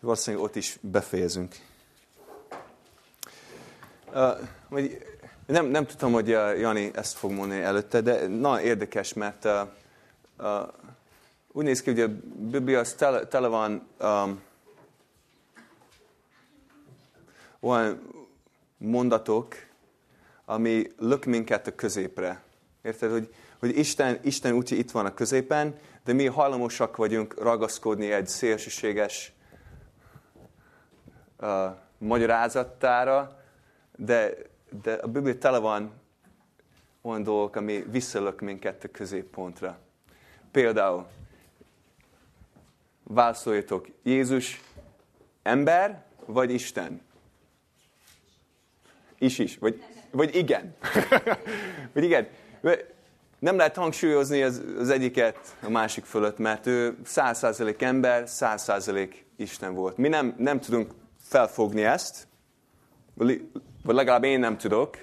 valószínűleg ott is befejezünk. Uh, nem, nem tudtam, hogy Jani ezt fog mondani előtte, de nagyon érdekes, mert uh, uh, úgy néz ki, hogy a Biblia az tele, tele van um, olyan mondatok, ami lök minket a középre. Érted, hogy, hogy Isten, Isten útja itt van a középen, de mi hajlamosak vagyunk ragaszkodni egy szélsőséges magyarázattára, de, de a Biblia tele van olyan dolgok, ami visszalök minket a középpontra. Például, válaszoljatok, Jézus ember vagy Isten? Is is, vagy, vagy igen. vagy igen. Nem lehet hangsúlyozni az, az egyiket a másik fölött, mert ő száz százalék ember, száz százalék Isten volt. Mi nem, nem tudunk felfogni ezt, vagy legalább én nem tudok.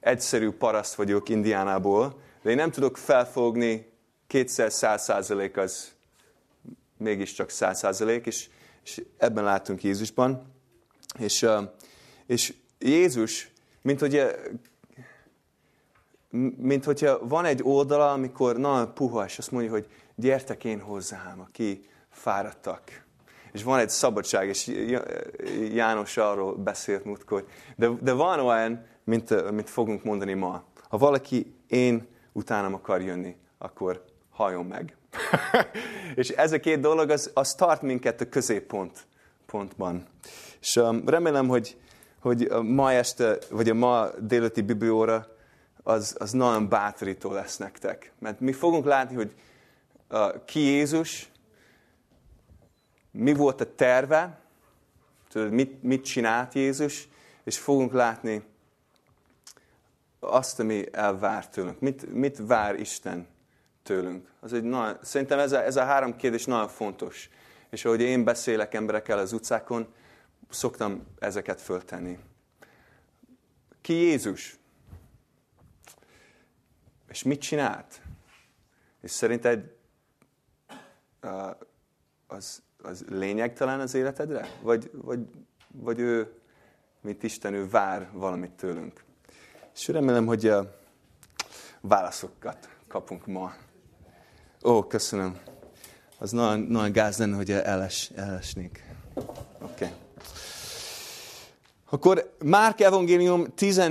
Egyszerű paraszt vagyok Indiánából, de én nem tudok felfogni kétszer száz százalék az mégiscsak száz százalék, és, és ebben látunk Jézusban. És, és Jézus, mint hogy mint hogyha van egy oldala, amikor nagyon puha, és azt mondja, hogy gyertek én hozzám, aki fáradtak. És van egy szabadság, és János arról beszélt múltkor. De, de van olyan, mint, mint fogunk mondani ma. Ha valaki én utánam akar jönni, akkor halljon meg. és ez a két dolog, az, az tart minket a középpont pontban. És um, remélem, hogy, hogy ma este, vagy a ma délőtti biblióra az, az nagyon bátorító lesz nektek. Mert mi fogunk látni, hogy uh, ki Jézus, mi volt a terve, tudod, mit, mit csinált Jézus, és fogunk látni azt, ami elvár tőlünk. Mit, mit vár Isten tőlünk? Az egy nagyon, szerintem ez a, ez a három kérdés nagyon fontos. És ahogy én beszélek emberekkel az utcákon, szoktam ezeket föltenni. Ki Jézus? És mit csinált? És szerinted az, az lényegtelen az életedre? Vagy, vagy, vagy ő, mint Isten, ő vár valamit tőlünk? És remélem, hogy uh, válaszokat kapunk ma. Ó, köszönöm. Az nagyon, nagyon gáz lenne, hogy eles, elesnék. Oké. Okay. Akkor Márk evangélium 10,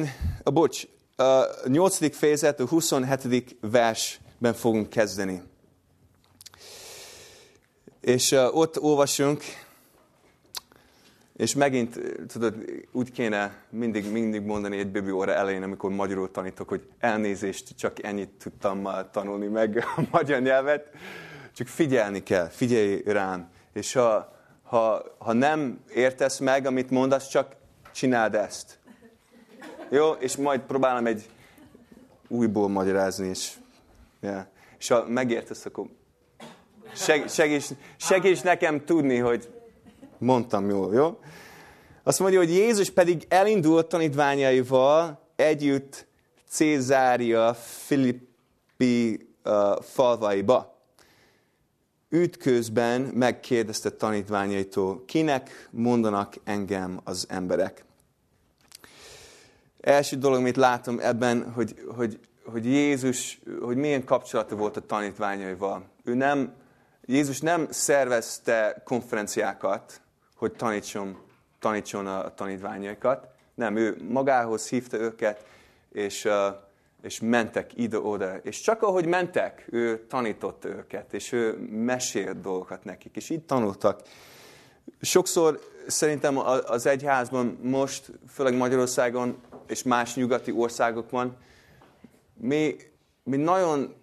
a bocs, a 8. fejezet, a 27. versben fogunk kezdeni. És ott olvasunk, és megint, tudod, úgy kéne mindig, mindig mondani egy bibi óra elején, amikor magyarul tanítok, hogy elnézést, csak ennyit tudtam tanulni meg a magyar nyelvet. Csak figyelni kell, figyelj rám. És ha, ha, ha nem értesz meg, amit mondasz, csak csináld ezt. Jó? És majd próbálom egy újból magyarázni, és, yeah. és ha megértesz, akkor seg, segíts, segíts nekem tudni, hogy mondtam jól, jó? Azt mondja, hogy Jézus pedig elindult tanítványaival együtt Cézária Filippi uh, falvaiba. Ütközben megkérdezte tanítványaitól, kinek mondanak engem az emberek első dolog, amit látom ebben, hogy, hogy, hogy Jézus, hogy milyen kapcsolata volt a tanítványaival. Ő nem, Jézus nem szervezte konferenciákat, hogy tanítson, tanítson a tanítványaikat. Nem, ő magához hívta őket, és, és mentek ide-oda. És csak ahogy mentek, ő tanította őket, és ő mesélt dolgokat nekik, és így tanultak. Sokszor szerintem az egyházban most, főleg Magyarországon, és más nyugati országokban, mi, mi nagyon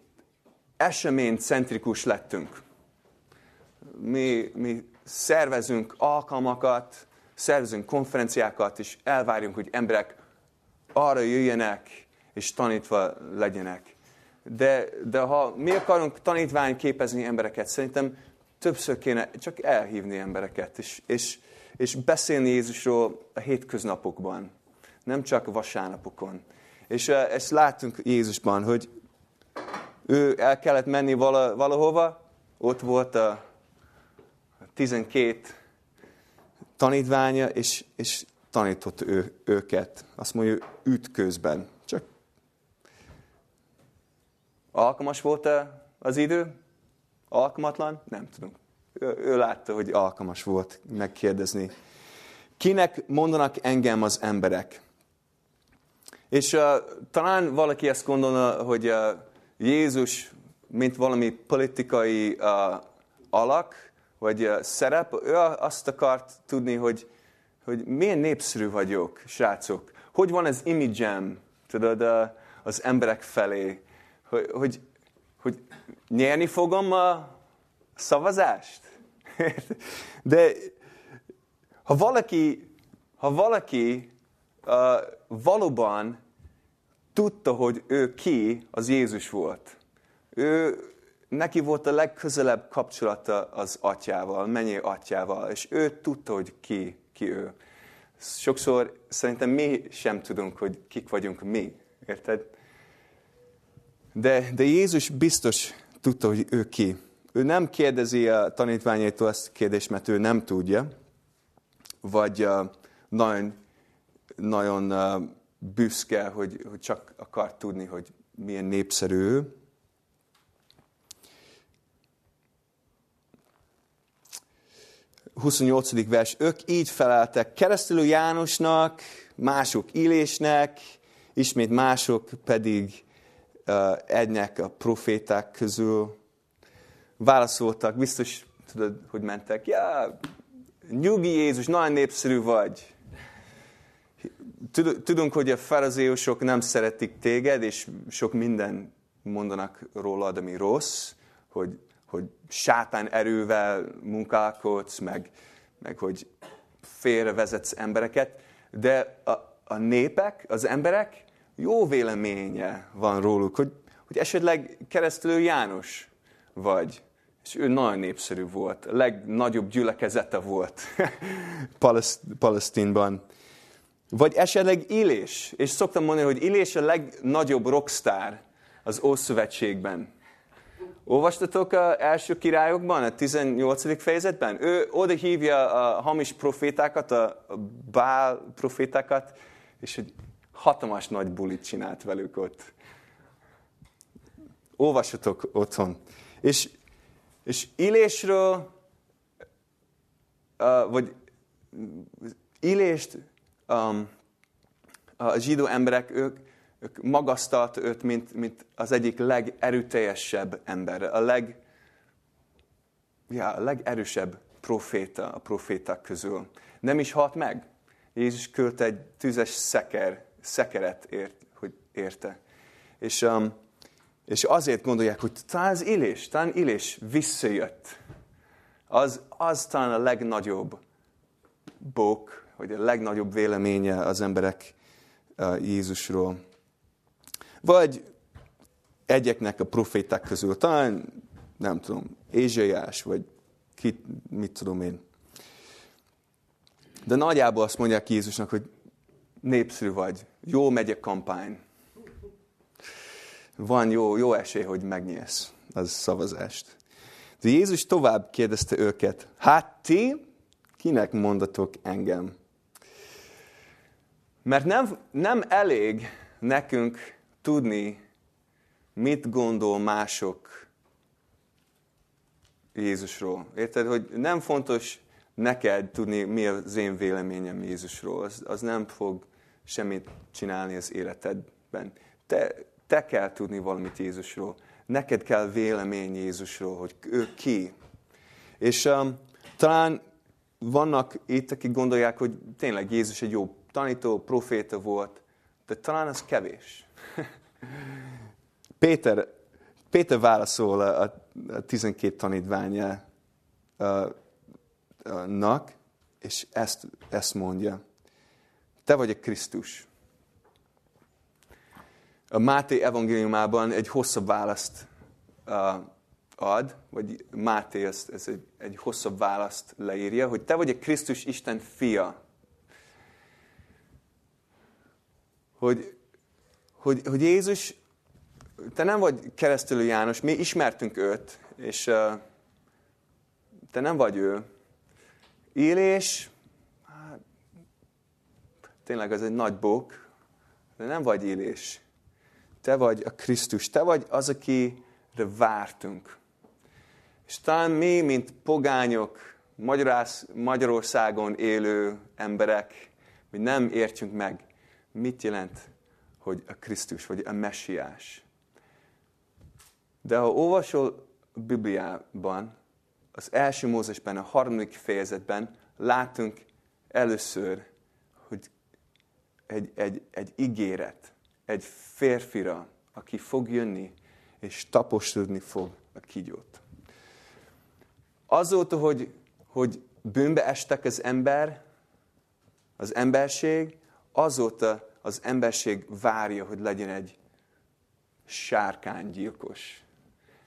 eseménycentrikus lettünk. Mi, mi szervezünk alkalmakat, szervezünk konferenciákat, és elvárjunk, hogy emberek arra jöjjenek, és tanítva legyenek. De, de ha mi akarunk tanítvány képezni embereket, szerintem többször kéne csak elhívni embereket, és, és, és beszélni Jézusról a hétköznapokban nem csak vasárnapokon. És ezt láttunk Jézusban, hogy ő el kellett menni valahova, ott volt a 12 tanítványa, és, és tanított ő, őket. Azt mondja, ütközben. Csak alkalmas volt-e az idő? Alkalmatlan? Nem tudom. Ő, ő látta, hogy alkalmas volt megkérdezni. Kinek mondanak engem az emberek? És uh, talán valaki ezt gondolna, hogy uh, Jézus, mint valami politikai uh, alak, vagy szerep, ő azt akart tudni, hogy, hogy milyen népszerű vagyok, srácok. Hogy van az imidzsem, tudod, az emberek felé. Hogy, hogy, hogy nyerni fogom a szavazást? De ha valaki, ha valaki uh, valóban tudta, hogy ő ki, az Jézus volt. Ő, neki volt a legközelebb kapcsolata az atyával, mennyi atyával, és ő tudta, hogy ki, ki ő. Sokszor szerintem mi sem tudunk, hogy kik vagyunk mi. Érted? De, de Jézus biztos tudta, hogy ő ki. Ő nem kérdezi a tanítványaitól ezt a kérdést, mert ő nem tudja, vagy uh, nagyon, nagyon uh, büszke, hogy, hogy csak akar tudni, hogy milyen népszerű ő. Huszonnyolcadik vers. Ők így feleltek keresztülő Jánosnak, mások Illésnek, ismét mások pedig uh, egynek a proféták közül. Válaszoltak, biztos tudod, hogy mentek. Ja, nyugi Jézus, nagyon népszerű vagy Tudunk, hogy a farizéusok nem szeretik téged, és sok minden mondanak rólad, ami rossz, hogy, hogy sátán erővel munkálkodsz, meg, meg hogy félrevezetsz embereket, de a, a népek, az emberek jó véleménye van róluk, hogy, hogy esetleg keresztül János vagy, és ő nagyon népszerű volt, a legnagyobb gyülekezete volt Palesztinban. Vagy esetleg Illés. És szoktam mondani, hogy Illés a legnagyobb rockstar az Ószövetségben. Olvastatok az első királyokban, a 18. fejezetben? Ő oda hívja a hamis profétákat, a bál profétákat, és egy hatalmas nagy bulit csinált velük ott. Olvassatok otthon. És, és Illésről, uh, vagy Illést um, a zsidó emberek, ők magasztalt őt, mint, mint az egyik legerőteljesebb ember, a, leg, ja, a legerősebb proféta a proféták közül. Nem is halt meg. Jézus költ egy tüzes szeker, szekeret ért, hogy érte. És, um, és azért gondolják, hogy talán az Illés, talán Illés visszajött. Az, az talán a legnagyobb bók, hogy a legnagyobb véleménye az emberek Jézusról. Vagy egyeknek a proféták közül, talán nem tudom, Ézsaiás, vagy ki, mit tudom én. De nagyjából azt mondják Jézusnak, hogy népszerű vagy, jó megy a kampány. Van jó, jó esély, hogy megnyersz az szavazást. De Jézus tovább kérdezte őket, hát ti kinek mondatok engem? Mert nem, nem elég nekünk tudni, mit gondol mások Jézusról. Érted, hogy nem fontos neked tudni, mi az én véleményem Jézusról. Az, az nem fog semmit csinálni az életedben. Te, te kell tudni valamit Jézusról. Neked kell vélemény Jézusról, hogy ő ki. És um, talán vannak itt, akik gondolják, hogy tényleg Jézus egy jó tanító, proféta volt, de talán az kevés. Péter, Péter válaszol a, a 12 tanítványának, és ezt, ezt mondja. Te vagy a Krisztus. A Máté evangéliumában egy hosszabb választ ad, vagy Máté ezt, ez egy, egy hosszabb választ leírja, hogy te vagy a Krisztus Isten fia. hogy, hogy, hogy Jézus, te nem vagy keresztülő János, mi ismertünk őt, és uh, te nem vagy ő, Élés, hát, tényleg ez egy nagy bók, de nem vagy élés. Te vagy a Krisztus, te vagy az, akire vártunk. És talán mi, mint pogányok, Magyarországon élő emberek, mi nem értjünk meg, mit jelent, hogy a Krisztus, vagy a messiás. De ha olvasol a Bibliában, az első Mózesben, a harmadik fejezetben látunk először, hogy egy, egy, egy ígéret, egy férfira, aki fog jönni, és taposodni fog a kígyót. Azóta, hogy, hogy bűnbe estek az ember, az emberség, azóta az emberség várja, hogy legyen egy sárkánygyilkos.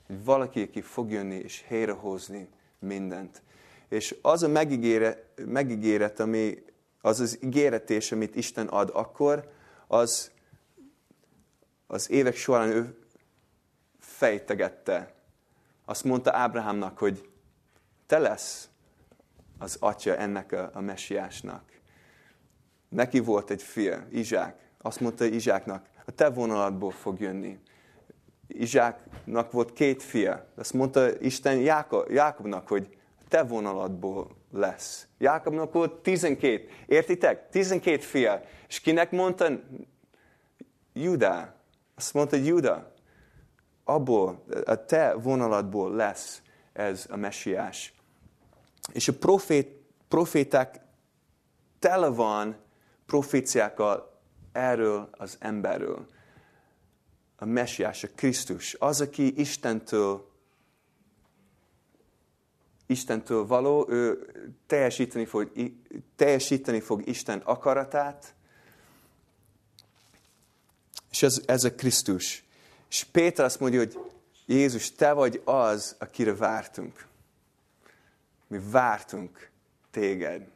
Valaki, aki fog jönni és helyrehozni mindent. És az a megígéret, megígéret ami, az az ígéretés, amit Isten ad akkor, az az évek során ő fejtegette. Azt mondta Ábrahámnak, hogy te lesz az atya ennek a, a messiásnak. Neki volt egy fia, Izsák. Azt mondta Izsáknak, a te vonalatból fog jönni. Izsáknak volt két fia. Azt mondta Isten Jákob, Jákobnak, hogy te vonalatból lesz. Jákobnak volt tizenkét. Értitek? Tizenkét fia. És kinek mondta? Judá. Azt mondta Juda. Abból, a te vonalatból lesz ez a messiás. És a profét, proféták tele van proféciákkal erről az emberről. A messiás, a Krisztus, az, aki Istentől Istentől való, ő teljesíteni fog, teljesíteni fog Isten akaratát, és ez, ez a Krisztus. És Péter azt mondja, hogy Jézus, te vagy az, akire vártunk. Mi vártunk téged.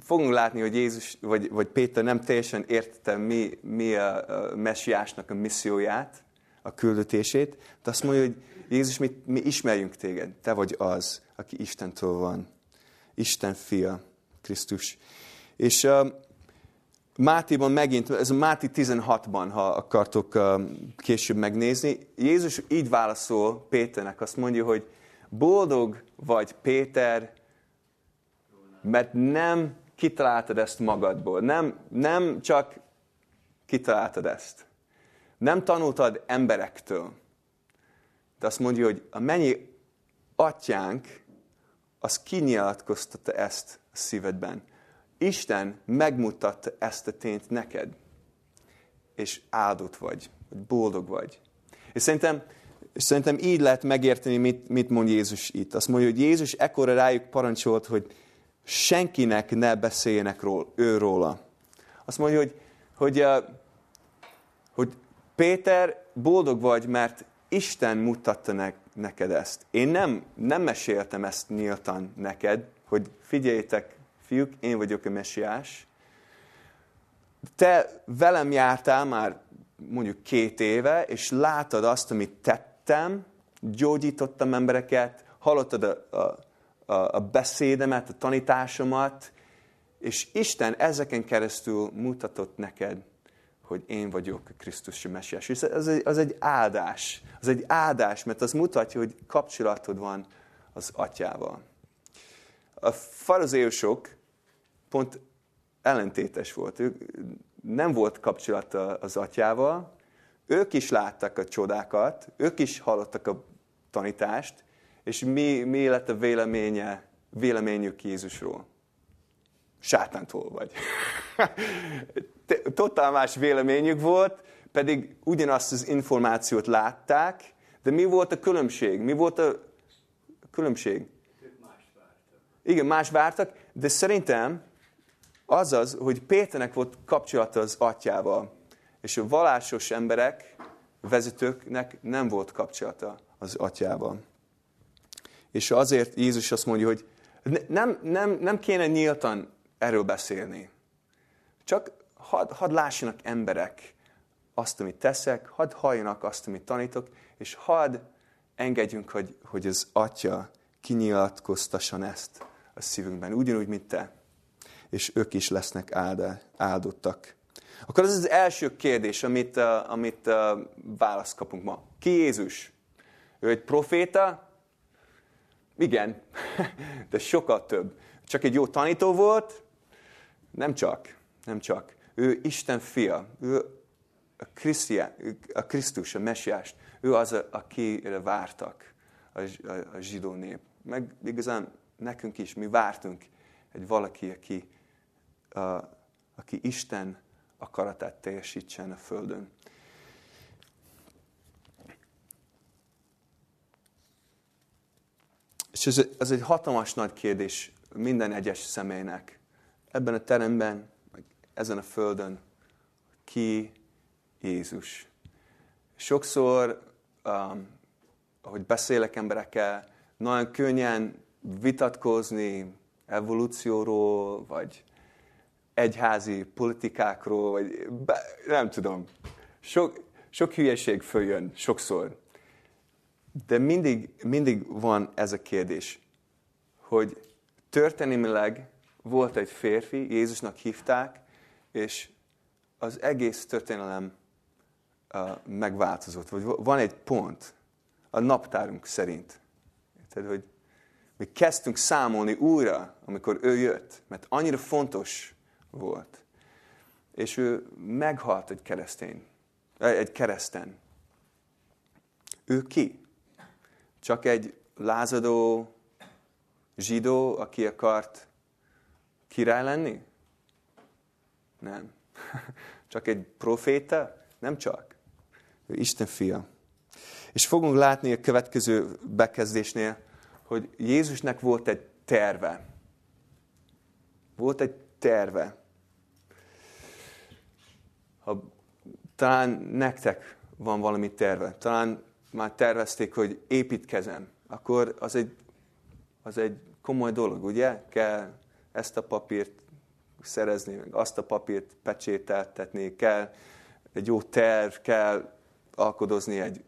Fogunk látni, hogy Jézus, vagy, vagy Péter nem teljesen értette, mi, mi a, a messiásnak a misszióját, a küldetését, de azt mondja, hogy Jézus, mi, mi ismerjünk téged. Te vagy az, aki Istentől van. Isten fia, Krisztus. És uh, Mátéban megint, ez a Máté 16-ban, ha akartok később megnézni, Jézus így válaszol Péternek, azt mondja, hogy boldog vagy Péter, mert nem kitaláltad ezt magadból. Nem, nem csak kitaláltad ezt. Nem tanultad emberektől. De azt mondja, hogy a mennyi atyánk, az kinyilatkoztatta ezt a szívedben. Isten megmutatta ezt a tényt neked. És áldott vagy, vagy boldog vagy. És szerintem, és szerintem így lehet megérteni, mit, mit mond Jézus itt. Azt mondja, hogy Jézus ekkora rájuk parancsolt, hogy senkinek ne beszéljenek ról, ő róla. Azt mondja, hogy, hogy, hogy Péter, boldog vagy, mert Isten mutatta ne, neked ezt. Én nem, nem meséltem ezt nyíltan neked, hogy figyeljétek, fiúk, én vagyok a messiás. Te velem jártál már mondjuk két éve, és látod azt, amit tettem, gyógyítottam embereket, hallottad a, a, a, beszédemet, a tanításomat, és Isten ezeken keresztül mutatott neked, hogy én vagyok Krisztus Messiás. És az egy, az egy áldás. Az egy áldás, mert az mutatja, hogy kapcsolatod van az atyával. A farizéusok pont ellentétes volt. Ők nem volt kapcsolata az atyával, ők is láttak a csodákat, ők is hallottak a tanítást, és mi, mi lett a véleménye, véleményük Jézusról? Sátántól vagy. Totál más véleményük volt, pedig ugyanazt az információt látták, de mi volt a különbség? Mi volt a különbség? Igen, más vártak, de szerintem az az, hogy Péternek volt kapcsolata az atyával, és a valásos emberek, vezetőknek nem volt kapcsolata az atyával. És azért Jézus azt mondja, hogy nem, nem, nem kéne nyíltan erről beszélni. Csak hadd had lássanak emberek azt, amit teszek, hadd halljanak azt, amit tanítok, és hadd engedjünk, hogy, hogy az Atya kinyilatkoztasson ezt a szívünkben, ugyanúgy, mint te. És ők is lesznek áldottak. Akkor ez az első kérdés, amit, uh, amit uh, választ kapunk ma. Ki Jézus? Ő egy proféta? Igen, de sokkal több. Csak egy jó tanító volt? Nem csak, nem csak. Ő Isten fia, ő a, a Krisztus, a messiást. Ő az, akire vártak a, a zsidó nép. Meg igazán nekünk is, mi vártunk egy valaki, aki, a, aki Isten akaratát teljesítsen a Földön. És ez, ez egy hatalmas nagy kérdés minden egyes személynek. Ebben a teremben, ezen a földön, ki Jézus. Sokszor, um, ahogy beszélek emberekkel, nagyon könnyen vitatkozni evolúcióról, vagy egyházi politikákról, vagy be, nem tudom. Sok, sok hülyeség följön, sokszor. De mindig, mindig van ez a kérdés, hogy történelmileg volt egy férfi, Jézusnak hívták, és az egész történelem uh, megváltozott. Vagy van egy pont a naptárunk szerint. Érted, hogy mi kezdtünk számolni újra, amikor ő jött, mert annyira fontos volt. És ő meghalt egy keresztény, egy kereszten. Ő ki? Csak egy lázadó zsidó, aki akart király lenni? Nem. Csak egy proféta? Nem csak. Ő Isten fia. És fogunk látni a következő bekezdésnél, hogy Jézusnak volt egy terve. Volt egy terve. Ha talán nektek van valami terve, talán már tervezték, hogy építkezem, akkor az egy, az egy komoly dolog, ugye? Kell ezt a papírt szerezni, meg azt a papírt pecsételtetni, kell egy jó terv, kell alkodozni egy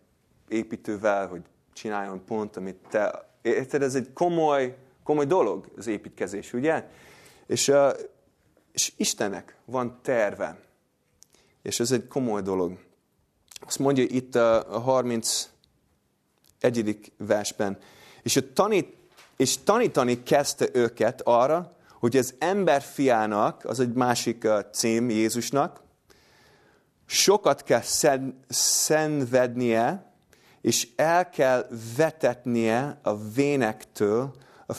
építővel, hogy csináljon pont, amit te... Érted, ez egy komoly, komoly dolog, az építkezés, ugye? És, és Istennek van terve. És ez egy komoly dolog. Azt mondja itt a 31. versben. És, a tanít, és tanítani kezdte őket arra, hogy az ember fiának, az egy másik cím Jézusnak, sokat kell szenvednie, és el kell vetetnie a vénektől, a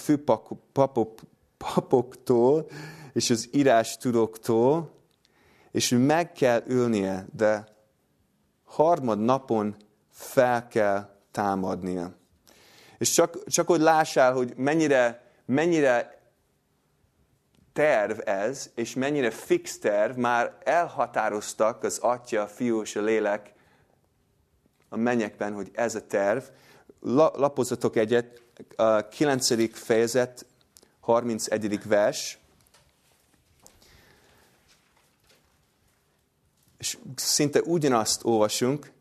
főpapoktól, és az írás tudóktól, és meg kell ülnie, de harmad napon fel kell támadnia. És csak, csak hogy lássál, hogy mennyire, mennyire terv ez, és mennyire fix terv, már elhatároztak az Atya, a Fiú és a Lélek a mennyekben, hogy ez a terv. Lapozatok egyet, a 9. fejezet, 31. vers. És szinte ugyanazt olvasunk,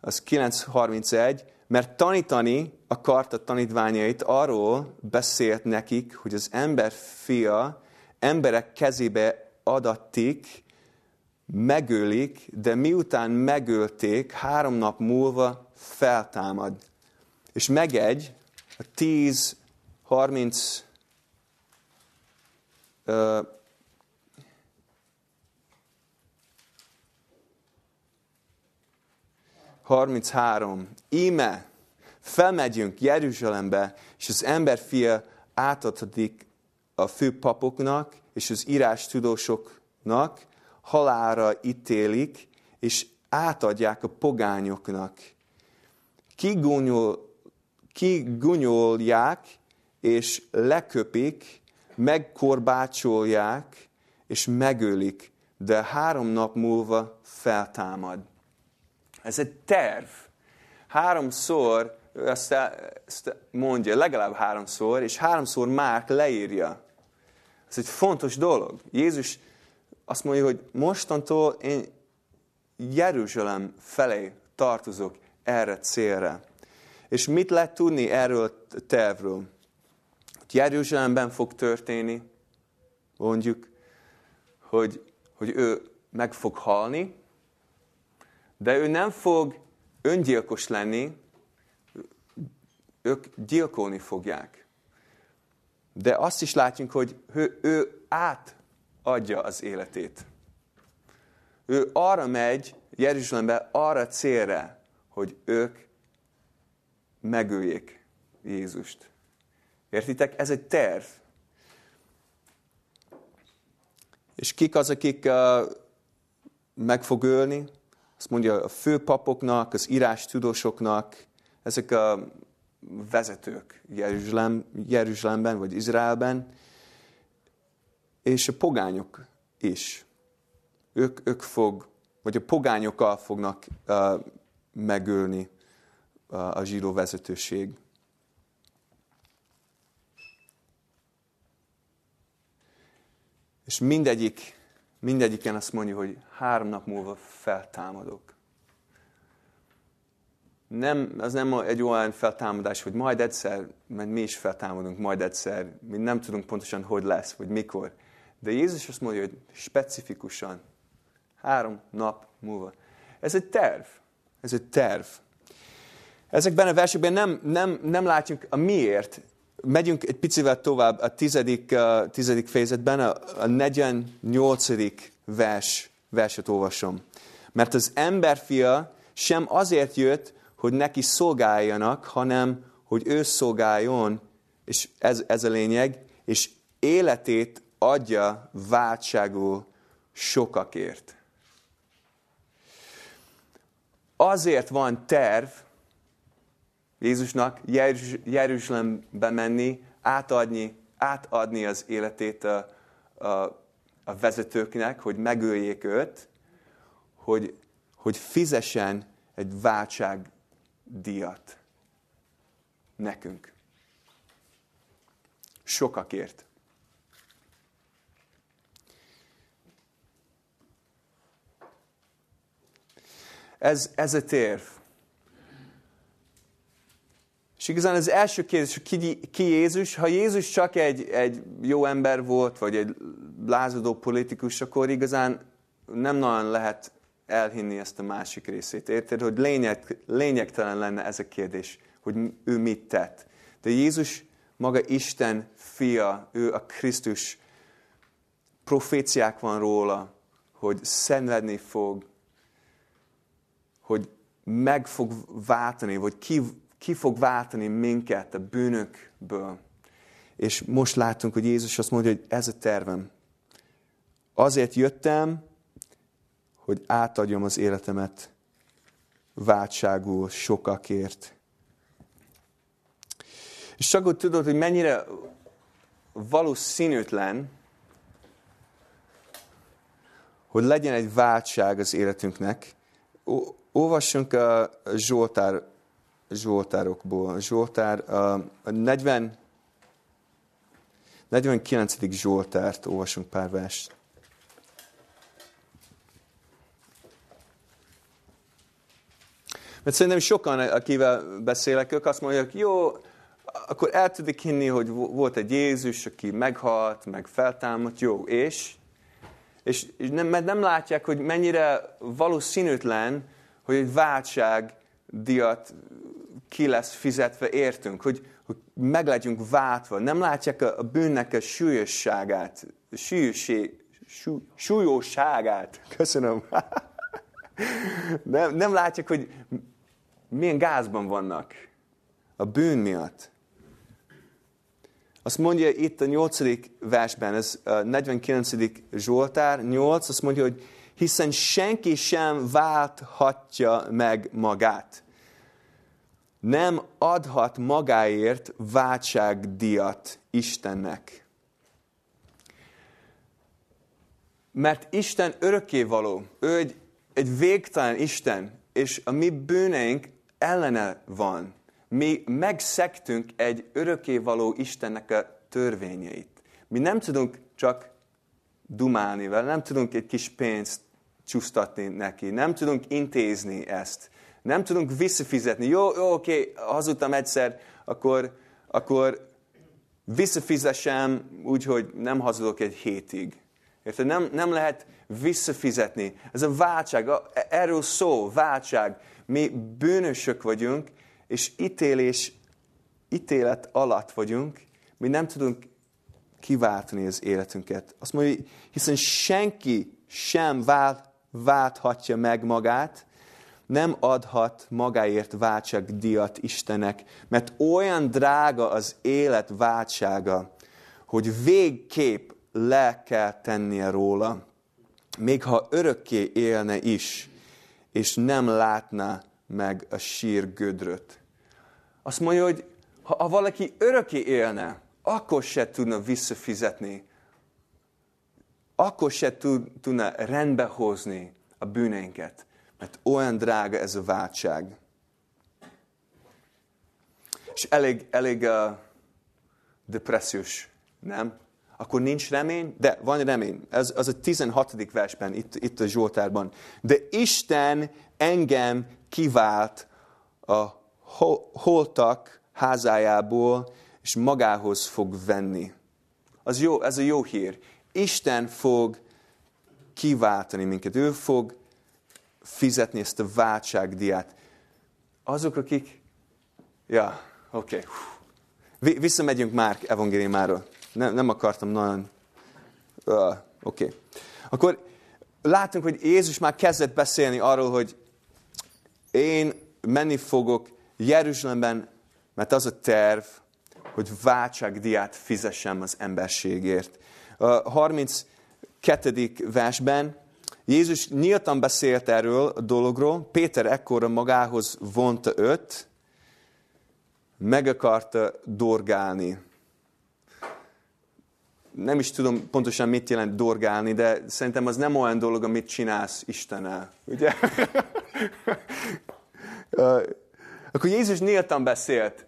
az 9.31, mert tanítani akarta tanítványait, arról beszélt nekik, hogy az ember fia emberek kezébe adatték, megölik, de miután megölték, három nap múlva feltámad. És megegy a 10, 30, uh, Harminchárom. Íme, felmegyünk Jeruzsálembe, és az emberfia átadhatik a főpapoknak és az írás tudósoknak, halára ítélik, és átadják a pogányoknak. Kigunyol, kigunyolják, és leköpik, megkorbácsolják, és megölik, de három nap múlva feltámad. Ez egy terv. Háromszor ezt mondja, legalább háromszor, és háromszor Márk leírja. Ez egy fontos dolog. Jézus azt mondja, hogy mostantól én Jeruzsálem felé tartozok erre célra. És mit lehet tudni erről a tervről? Jeruzsálemben fog történni, mondjuk, hogy, hogy ő meg fog halni, de ő nem fog öngyilkos lenni, ők gyilkolni fogják. De azt is látjuk, hogy ő, ő átadja az életét. Ő arra megy, Jeruzsálembe, arra célra, hogy ők megöljék Jézust. Értitek? Ez egy terv. És kik az, akik uh, meg fog ölni? Azt mondja a főpapoknak, az írás tudósoknak, ezek a vezetők Jeruzsálem, Jeruzsálemben vagy Izraelben, és a pogányok is. Ők, ők fog, vagy a pogányokkal fognak uh, megölni uh, a zsidó vezetőség. És mindegyik, mindegyiken azt mondja, hogy három nap múlva feltámadok. Nem, az nem egy olyan feltámadás, hogy majd egyszer, mert mi is feltámadunk, majd egyszer, mi nem tudunk pontosan, hogy lesz, vagy mikor. De Jézus azt mondja, hogy specifikusan, három nap múlva. Ez egy terv. Ez egy terv. Ezekben a versekben nem, nem, nem látjuk a miért, megyünk egy picivel tovább a tizedik, uh, tizedik fejezetben, a, a 48. vers, verset olvasom. Mert az emberfia sem azért jött, hogy neki szolgáljanak, hanem hogy ő szolgáljon, és ez, ez a lényeg, és életét adja váltságul sokakért. Azért van terv, Jézusnak Jeruzsálembe menni, átadni, átadni az életét a, a, a vezetőknek, hogy megöljék őt, hogy, hogy fizessen egy váltságdíjat nekünk. Sokakért. Ez, ez a terv. És igazán az első kérdés, ki, ki Jézus? Ha Jézus csak egy, egy jó ember volt, vagy egy lázadó politikus, akkor igazán nem nagyon lehet elhinni ezt a másik részét. Érted, hogy lényeg, lényegtelen lenne ez a kérdés, hogy ő mit tett. De Jézus maga Isten fia, ő a Krisztus. Proféciák van róla, hogy szenvedni fog, hogy meg fog váltani, vagy ki, ki fog váltani minket a bűnökből. És most látunk, hogy Jézus azt mondja, hogy ez a tervem. Azért jöttem, hogy átadjam az életemet váltságul sokakért. És csak úgy tudod, hogy mennyire valószínűtlen, hogy legyen egy váltság az életünknek. Olvassunk a Zsoltár Zsoltárokból. Zsoltár, a 40, 49. Zsoltárt olvasunk pár verset. Mert szerintem sokan, akivel beszélek, ők azt mondják, jó, akkor el tudik hinni, hogy volt egy Jézus, aki meghalt, meg feltámadt, jó, és? És nem, mert nem látják, hogy mennyire valószínűtlen, hogy egy váltság diat ki lesz fizetve értünk, hogy, hogy meg legyünk váltva. Nem látják a, a bűnnek a súlyosságát, súlyosé, sú, súlyosságát. Köszönöm. nem, nem látják, hogy milyen gázban vannak a bűn miatt. Azt mondja itt a nyolcadik versben, ez a 49. Zsoltár, 8, azt mondja, hogy hiszen senki sem válthatja meg magát nem adhat magáért váltságdiat Istennek. Mert Isten örökkévaló. Ő egy, egy végtelen Isten, és a mi bűneink ellene van. Mi megszektünk egy örökkévaló Istennek a törvényeit. Mi nem tudunk csak dumálni vele, nem tudunk egy kis pénzt csúsztatni neki, nem tudunk intézni ezt. Nem tudunk visszafizetni. Jó, jó oké, hazudtam egyszer, akkor, akkor visszafizessem úgy, hogy nem hazudok egy hétig. Érted? Nem, nem lehet visszafizetni. Ez a váltság, erről szó, váltság. Mi bűnösök vagyunk, és ítélés, ítélet alatt vagyunk, mi nem tudunk kiváltani az életünket. Azt mondja, hiszen senki sem vált, válthatja meg magát, nem adhat magáért váltságdíjat Istenek, mert olyan drága az élet váltsága, hogy végképp le kell tennie róla, még ha örökké élne is, és nem látná meg a sír gödröt. Azt mondja, hogy ha valaki örökké élne, akkor se tudna visszafizetni, akkor se tudna rendbe hozni a bűneinket, mert olyan drága ez a váltság. És elég, elég uh, depressziós, nem? Akkor nincs remény? De van remény. Ez az a 16. versben, itt, itt a Zsoltárban. De Isten engem kivált a holtak házájából, és magához fog venni. Az jó, ez a jó hír. Isten fog kiváltani minket. Ő fog fizetni ezt a váltságdiát. Azok, akik... Ja, oké. Okay. Visszamegyünk Márk evangéliumáról. Nem, nem akartam nagyon... Uh, oké. Okay. Akkor látunk, hogy Jézus már kezdett beszélni arról, hogy én menni fogok Jeruzsálemben, mert az a terv, hogy váltságdiát fizessem az emberségért. A 32. versben Jézus nyíltan beszélt erről a dologról, Péter ekkora magához vonta őt, meg akarta dorgálni. Nem is tudom pontosan mit jelent dorgálni, de szerintem az nem olyan dolog, amit csinálsz Istennel. Ugye? Akkor Jézus nyíltan beszélt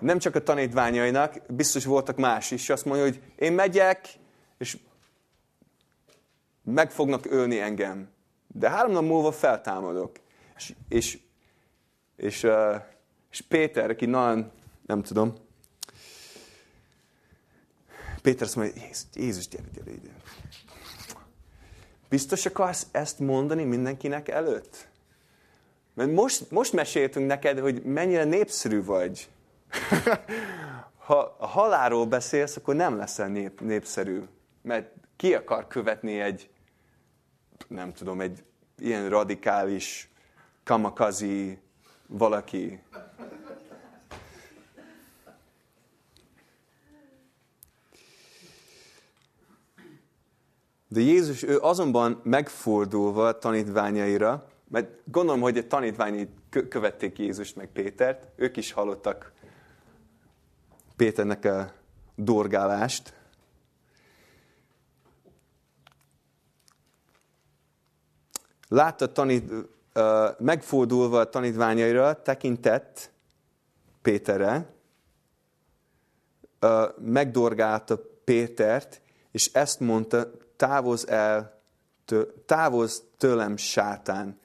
nem csak a tanítványainak, biztos voltak más is, azt mondja, hogy én megyek, és meg fognak ölni engem. De három nap múlva feltámadok. És, és, és, és Péter, aki nagyon, nem tudom, Péter azt mondja, Jézus, Jézus gyere, gyere ide. Biztos akarsz ezt mondani mindenkinek előtt? Mert most, most meséltünk neked, hogy mennyire népszerű vagy. ha a halálról beszélsz, akkor nem leszel nép, népszerű. Mert ki akar követni egy, nem tudom, egy ilyen radikális, kamakazi valaki. De Jézus ő azonban megfordulva tanítványaira, mert gondolom, hogy a tanítványi követték Jézust meg Pétert, ők is hallottak Péternek a dorgálást. Látta tanít, megfordulva a tanítványaira, tekintett Péterre, megdorgálta Pétert, és ezt mondta, távoz el, távoz tőlem sátán,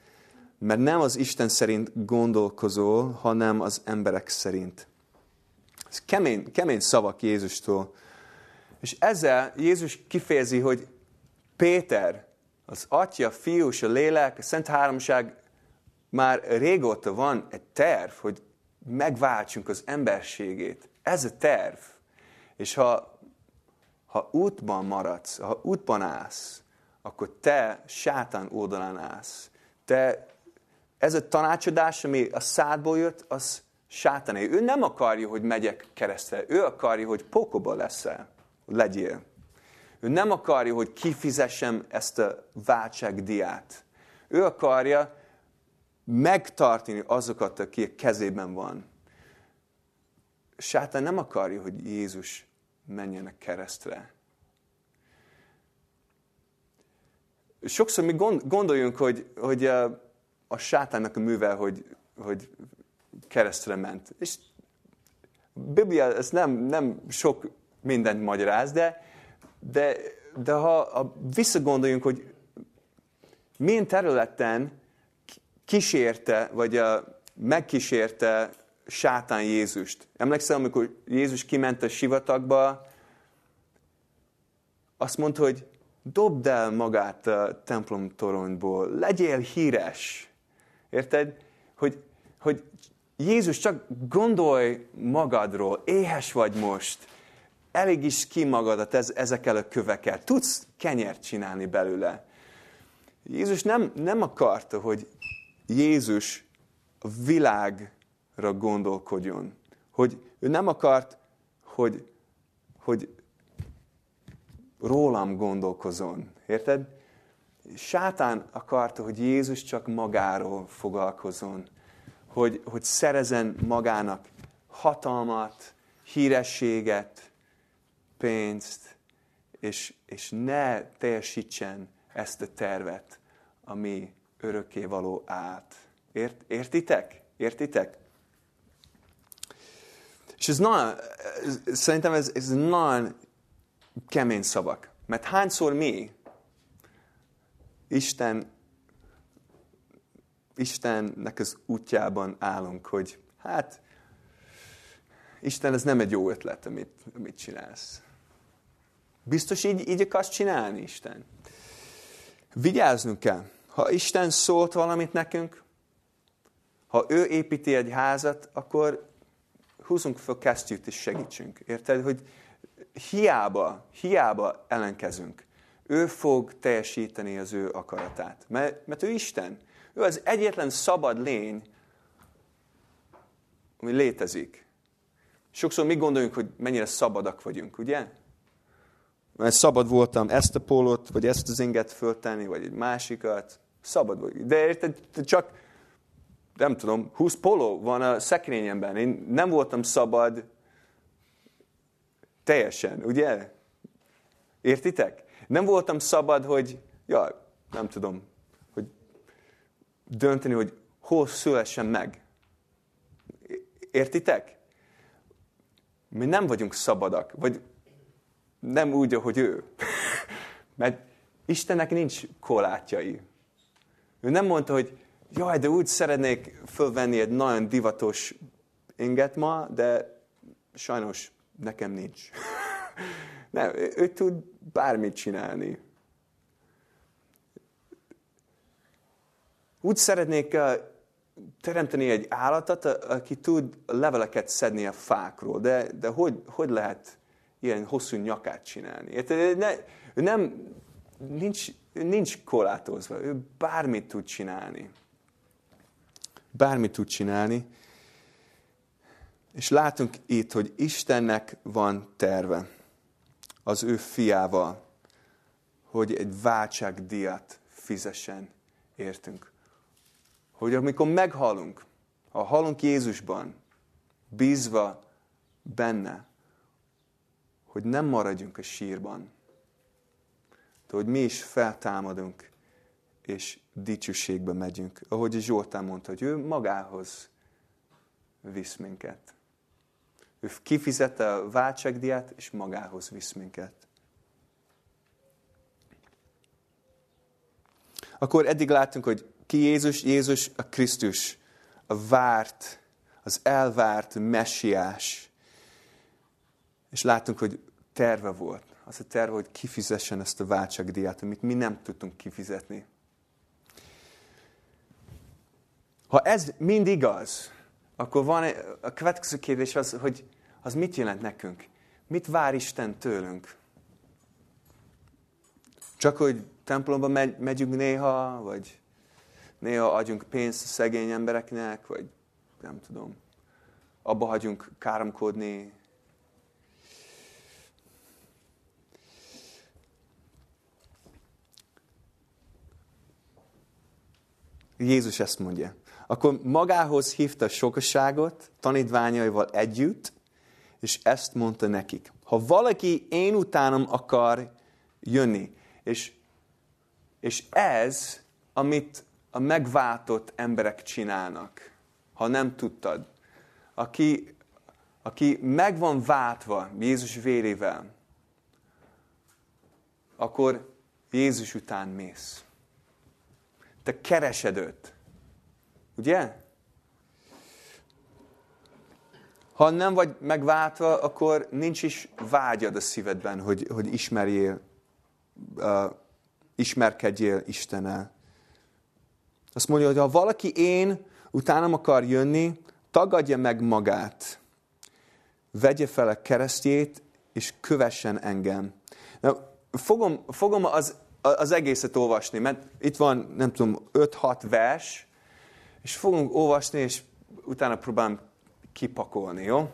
mert nem az Isten szerint gondolkozol, hanem az emberek szerint. Ez kemény, kemény szavak Jézustól. És ezzel Jézus kifejezi, hogy Péter, az Atya, Fiú és a Lélek, a Szent Háromság már régóta van egy terv, hogy megváltsunk az emberségét. Ez a terv. És ha, ha útban maradsz, ha útban állsz, akkor te sátán oldalán állsz. Te, ez a tanácsadás, ami a szádból jött, az sátané. Ő nem akarja, hogy megyek keresztre. Ő akarja, hogy pokoba leszel, legyél. Ő nem akarja, hogy kifizessem ezt a váltságdiát. Ő akarja megtartani azokat, aki a kezében van. Sátán nem akarja, hogy Jézus menjen a keresztre. Sokszor mi gondoljunk, hogy, hogy a, sátánnak a művel, hogy, hogy keresztre ment. És Biblia ez nem, nem sok mindent magyaráz, de, de, de ha, ha visszagondoljunk, hogy milyen területen kísérte, vagy a, megkísérte sátán Jézust. Emlékszel, amikor Jézus kiment a sivatagba, azt mondta, hogy dobd el magát a templom toronyból, legyél híres. Érted? Hogy, hogy Jézus, csak gondolj magadról, éhes vagy most, elég is ki magadat ez, ezekkel a kövekkel, tudsz kenyert csinálni belőle. Jézus nem, nem akarta, hogy Jézus a világra gondolkodjon. Hogy ő nem akart, hogy, hogy rólam gondolkozon. Érted? Sátán akarta, hogy Jézus csak magáról foglalkozon. Hogy, hogy szerezen magának hatalmat, hírességet, pénzt, és, és ne teljesítsen ezt a tervet, ami örökké való át. Ért, értitek? Értitek? És ez nagyon, szerintem ez, ez nagyon kemény szavak. Mert hányszor mi Isten, Istennek az útjában állunk, hogy hát Isten, ez nem egy jó ötlet, amit, amit csinálsz. Biztos így, így akarsz csinálni, Isten? Vigyáznunk kell. Ha Isten szólt valamit nekünk, ha ő építi egy házat, akkor húzunk fel kesztyűt és segítsünk. Érted? Hogy hiába, hiába ellenkezünk. Ő fog teljesíteni az ő akaratát. Mert, mert ő Isten. Ő az egyetlen szabad lény, ami létezik. Sokszor mi gondoljunk, hogy mennyire szabadak vagyunk, ugye? Mert szabad voltam ezt a pólót, vagy ezt az inget föltenni, vagy egy másikat. Szabad vagyok. De érted, csak, nem tudom, 20 póló van a szekrényemben. Én nem voltam szabad Teljesen, ugye? Értitek? Nem voltam szabad, hogy, ja, nem tudom, hogy dönteni, hogy hol szülessen meg. Értitek? Mi nem vagyunk szabadak, vagy nem úgy, ahogy ő. Mert Istennek nincs kolátjai. Ő nem mondta, hogy jaj, de úgy szeretnék fölvenni egy nagyon divatos inget ma, de sajnos nekem nincs. Nem, ő tud bármit csinálni. Úgy szeretnék uh, teremteni egy állatot, aki tud leveleket szedni a fákról, de, de hogy, hogy lehet ilyen hosszú nyakát csinálni? Érted? Ne, nem, nincs, nincs korlátozva, ő bármit tud csinálni. Bármit tud csinálni. És látunk itt, hogy Istennek van terve az ő fiával, hogy egy váltságdiat fizessen értünk. Hogy amikor meghalunk, ha halunk Jézusban, bízva benne, hogy nem maradjunk a sírban, de hogy mi is feltámadunk, és dicsőségbe megyünk. Ahogy Zsoltán mondta, hogy ő magához visz minket. Ő kifizette a váltságdiát, és magához visz minket. Akkor eddig láttunk, hogy ki Jézus? Jézus a Krisztus, a várt, az elvárt messiás. És látunk, hogy terve volt. Az a terve, hogy kifizessen ezt a váltságdiát, amit mi nem tudtunk kifizetni. Ha ez mind igaz, akkor van a következő kérdés az, hogy az mit jelent nekünk? Mit vár Isten tőlünk? Csak, hogy templomba megy, megyünk néha, vagy néha adjunk pénzt a szegény embereknek, vagy nem tudom, abba hagyunk káromkodni. Jézus ezt mondja akkor magához hívta sokaságot, tanítványaival együtt, és ezt mondta nekik. Ha valaki én utánam akar jönni, és, és ez, amit a megváltott emberek csinálnak, ha nem tudtad, aki, aki meg van váltva Jézus vérével, akkor Jézus után mész. Te keresed őt. Ugye? Ha nem vagy megváltva, akkor nincs is vágyad a szívedben, hogy, hogy ismerjél, uh, ismerkedjél Istennel. Azt mondja, hogy ha valaki én utánam akar jönni, tagadja meg magát, vegye fel a keresztjét, és kövessen engem. Na, fogom, fogom az, az egészet olvasni, mert itt van, nem tudom, 5-6 vers, és fogunk olvasni, és utána próbálom kipakolni, jó?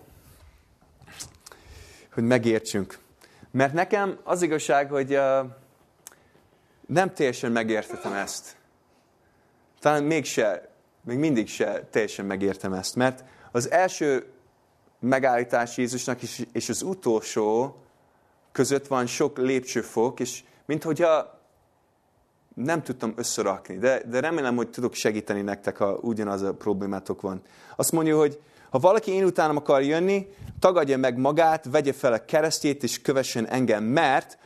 Hogy megértsünk. Mert nekem az igazság, hogy uh, nem teljesen megértetem ezt. Talán mégse, még mindig se teljesen megértem ezt, mert az első megállítás Jézusnak és, és az utolsó között van sok lépcsőfok, és minthogyha nem tudtam összerakni, de, de remélem, hogy tudok segíteni nektek, ha ugyanaz a problémátok van. Azt mondja, hogy ha valaki én utánam akar jönni, tagadja meg magát, vegye fel a keresztjét, és kövessen engem, mert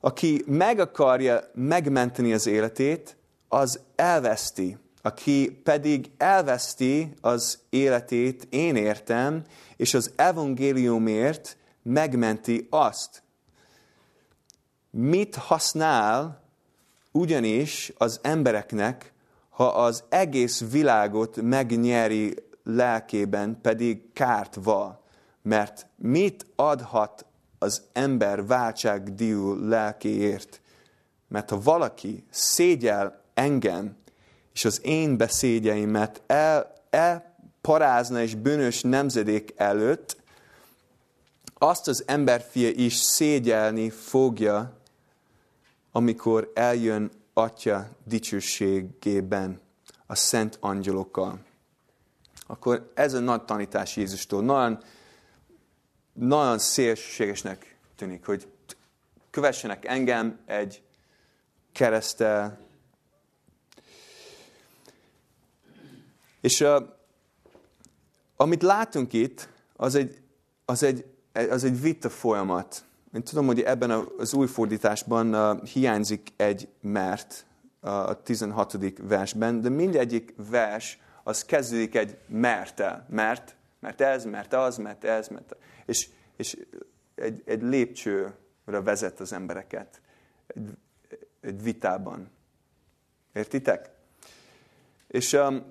aki meg akarja megmenteni az életét, az elveszti. Aki pedig elveszti az életét, én értem, és az evangéliumért megmenti azt. Mit használ ugyanis az embereknek, ha az egész világot megnyeri lelkében, pedig kárt val? Mert mit adhat az ember váltságdiú lelkéért? Mert ha valaki szégyel engem, és az én beszédjeimet el, elparázna és bűnös nemzedék előtt, azt az emberfia is szégyelni fogja, amikor eljön Atya dicsőségében a szent angyalokkal. Akkor ez a nagy tanítás Jézustól. Nagyon, nagyon szélsőségesnek tűnik, hogy kövessenek engem egy keresztel. És uh, amit látunk itt, az egy, az egy, az egy vita folyamat. Én tudom, hogy ebben az új fordításban uh, hiányzik egy mert uh, a 16. versben, de mindegyik vers az kezdődik egy mertel. Mert, mert ez, mert az, mert ez, mert és, és egy, egy lépcsőre vezet az embereket. Egy, egy vitában. Értitek? És, um,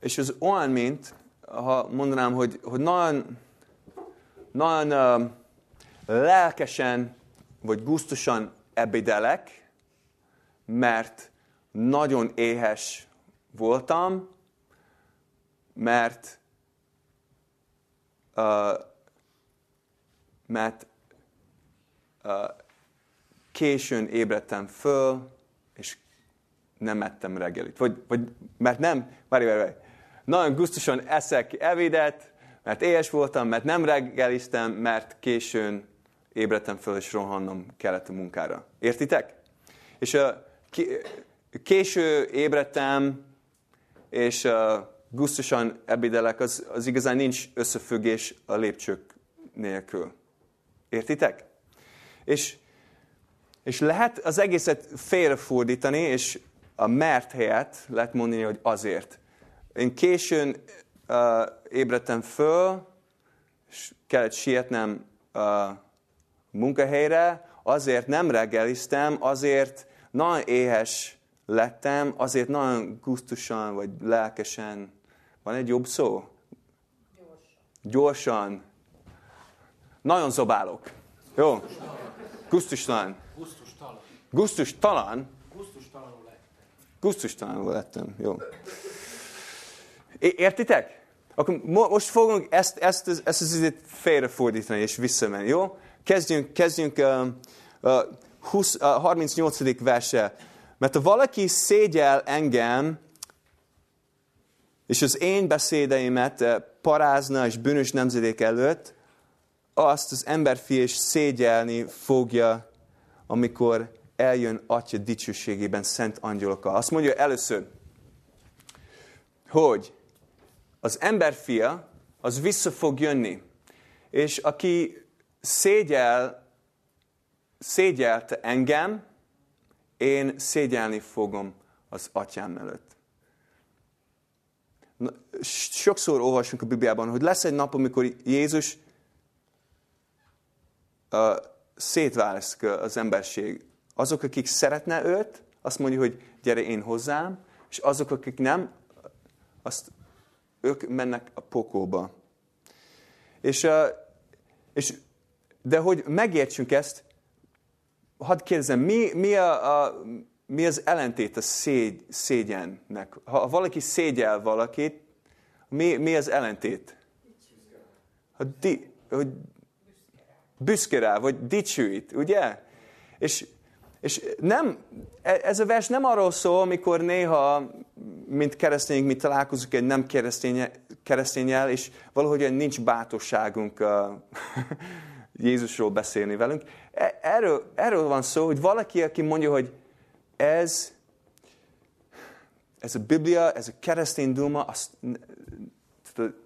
és az olyan, mint, ha mondanám, hogy, hogy nagyon, nagyon uh, lelkesen, vagy gusztusan ebédelek, mert nagyon éhes voltam, mert uh, mert uh, későn ébredtem föl, és nem ettem reggelit. Vagy, vagy mert nem, várj, várj, várj. Nagyon gusztusan eszek evidet, mert éhes voltam, mert nem reggeliztem, mert későn ébredtem föl, és rohannom kellett a munkára. Értitek? És uh, késő ébredtem, és uh, gusztusan ebédelek, az, az igazán nincs összefüggés a lépcsők nélkül. Értitek? És, és lehet az egészet félrefordítani, és a mert helyett lehet mondani, hogy azért. Én későn uh, ébredtem föl, és kellett sietnem uh, munkahelyre, azért nem reggeliztem, azért nagyon éhes lettem, azért nagyon gusztusan, vagy lelkesen, van egy jobb szó? Gyorsan. Gyorsan. Nagyon zobálok. Jó? Gusztustalan. Gusztustalan. Gusztustalan? Gusztustalanul lettem. Gusztustalanul lettem. Jó. Értitek? Akkor most fogunk ezt, ezt, ezt, ezt az időt félrefordítani és visszamenni, jó? Kezdjünk, kezdjünk uh, uh, 20, uh, 38. verse. Mert ha valaki szégyel engem, és az én beszédeimet parázna és bűnös nemzedék előtt, azt az emberfi is szégyelni fogja, amikor eljön Atya dicsőségében szent angyalokkal. Azt mondja először, hogy az emberfia az vissza fog jönni, és aki szégyel, szégyelte engem, én szégyelni fogom az atyám előtt. sokszor olvasunk a Bibliában, hogy lesz egy nap, amikor Jézus uh, szétválaszt az emberség. Azok, akik szeretne őt, azt mondja, hogy gyere én hozzám, és azok, akik nem, azt ők mennek a pokóba. És, és de hogy megértsünk ezt, hadd kérdezem, mi, mi, a, a, mi az ellentét a szégy, szégyennek? Ha valaki szégyel valakit, mi, mi az ellentét? Hogy, di, hogy büszke rá, vagy dicsőít, ugye? És, és nem, e, ez a vers nem arról szól, amikor néha, mint keresztények, mi találkozunk egy nem keresztényel, és valahogy nincs bátorságunk Jézusról beszélni velünk. E, erről, erről van szó, hogy valaki, aki mondja, hogy ez, ez a Biblia, ez a keresztény duma, az,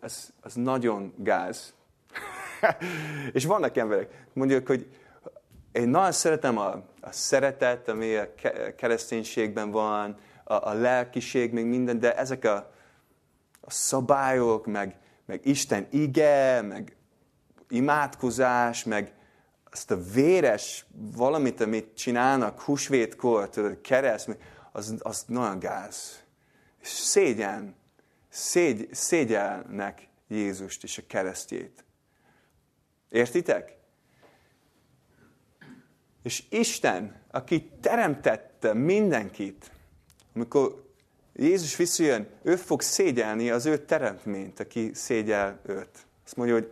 az, az nagyon gáz. és vannak emberek, mondják, hogy én nagyon szeretem a, a szeretet, ami a kereszténységben van, a, a lelkiség, még minden, de ezek a, a szabályok, meg, meg Isten ige, meg imádkozás, meg azt a véres valamit, amit csinálnak húsvétkor, tudod, kereszt, az, az nagyon gáz. Szégyen, szégy, szégyelnek Jézust és a keresztjét. Értitek? És Isten, aki teremtette mindenkit, amikor Jézus visszajön, ő fog szégyelni az ő teremtményt, aki szégyel őt. Azt mondja, hogy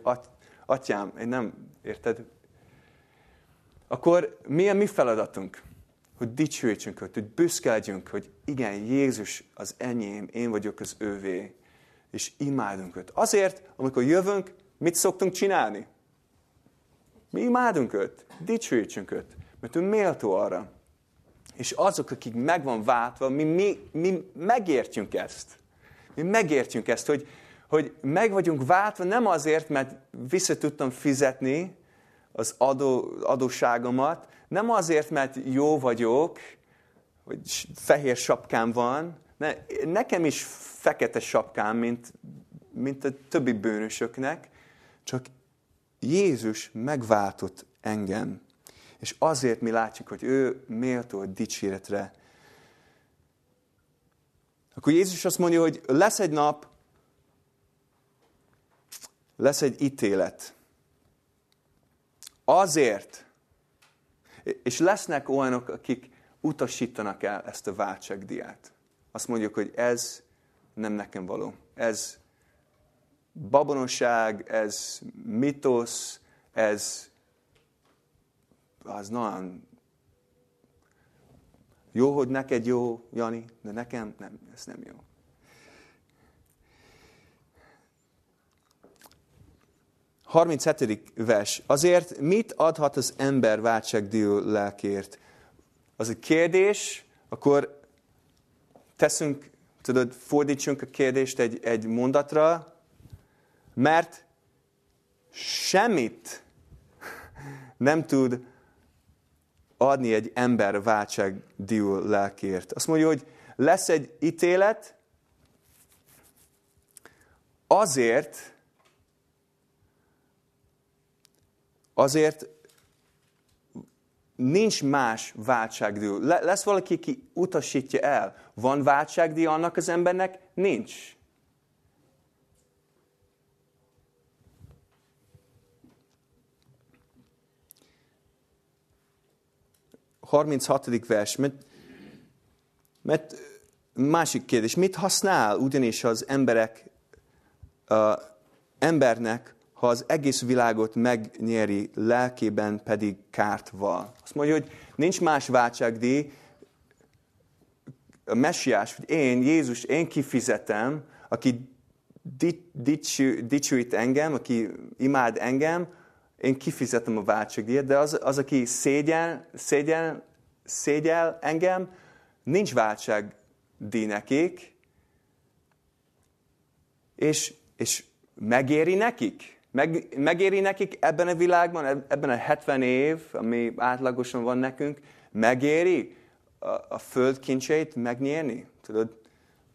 atyám, én nem, érted? Akkor mi a mi feladatunk? Hogy dicsőítsünk őt, hogy büszkeljünk, hogy igen, Jézus az enyém, én vagyok az ővé, és imádunk őt. Azért, amikor jövünk, mit szoktunk csinálni? Mi imádunk őt, dicsőítsünk őt, mert ő méltó arra. És azok, akik meg váltva, mi, mi, mi megértjük ezt. Mi megértjük ezt, hogy, hogy meg vagyunk váltva nem azért, mert vissza tudtam fizetni az adó, adóságomat, nem azért, mert jó vagyok, hogy fehér sapkám van, ne, nekem is fekete sapkám, mint, mint a többi bűnösöknek, csak Jézus megváltott engem. És azért mi látjuk, hogy ő méltó a dicséretre. Akkor Jézus azt mondja, hogy lesz egy nap, lesz egy ítélet. Azért, és lesznek olyanok, akik utasítanak el ezt a váltságdiát. Azt mondjuk, hogy ez nem nekem való. Ez babonosság, ez mitosz, ez az nagyon jó, hogy neked jó, Jani, de nekem nem, ez nem jó. 37. vers. Azért mit adhat az ember váltságdíjú lelkért? Az egy kérdés, akkor teszünk, tudod, fordítsunk a kérdést egy, egy mondatra, mert semmit nem tud adni egy ember váltságdíjú lelkért. Azt mondja, hogy lesz egy ítélet, azért, azért nincs más váltságdíj. Lesz valaki, ki utasítja el. Van váltságdíj annak az embernek? Nincs. Harminchatodik vers, mert, mert másik kérdés, mit használ ugyanis az emberek, uh, embernek ha az egész világot megnyeri, lelkében pedig kárt val. Azt mondja, hogy nincs más váltságdíj, a messiás, hogy én, Jézus, én kifizetem, aki dicső, dicsőít engem, aki imád engem, én kifizetem a váltságdíjat, de az, az aki szégyen, szégyen, szégyel engem, nincs váltságdíj nekik, és, és megéri nekik? Meg, megéri nekik ebben a világban, ebben a 70 év, ami átlagosan van nekünk, megéri a, a föld kincseit megnyerni? Tudod,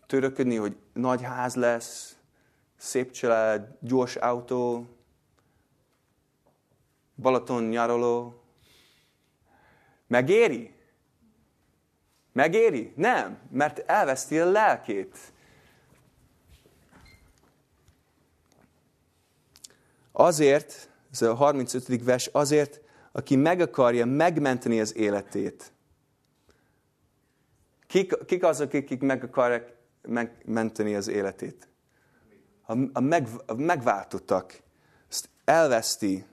töröködni, hogy nagy ház lesz, szép család, gyors autó, Balaton nyaraló. Megéri? Megéri? Nem, mert elveszti a lelkét. Azért, ez a 35. vers, azért, aki meg akarja megmenteni az életét. Kik, kik azok, akik meg akarják megmenteni az életét? A, a, meg, a megváltottak. Ezt elveszti.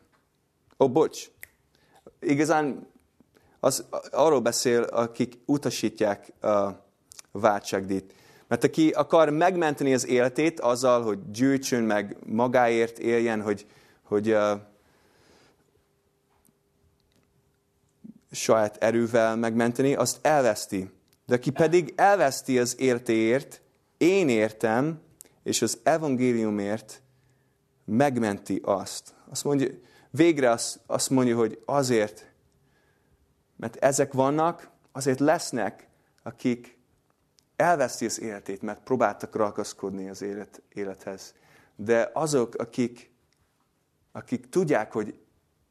Ó, bocs. Igazán az, arról beszél, akik utasítják a váltságdíjt. Mert aki akar megmenteni az életét azzal, hogy gyűjtsön meg magáért, éljen, hogy, hogy uh, saját erővel megmenteni, azt elveszti. De aki pedig elveszti az értéért, én értem, és az evangéliumért megmenti azt. Azt mondja, végre azt, azt mondja, hogy azért, mert ezek vannak, azért lesznek, akik elveszti az életét, mert próbáltak ragaszkodni az élet, élethez. De azok, akik, akik tudják, hogy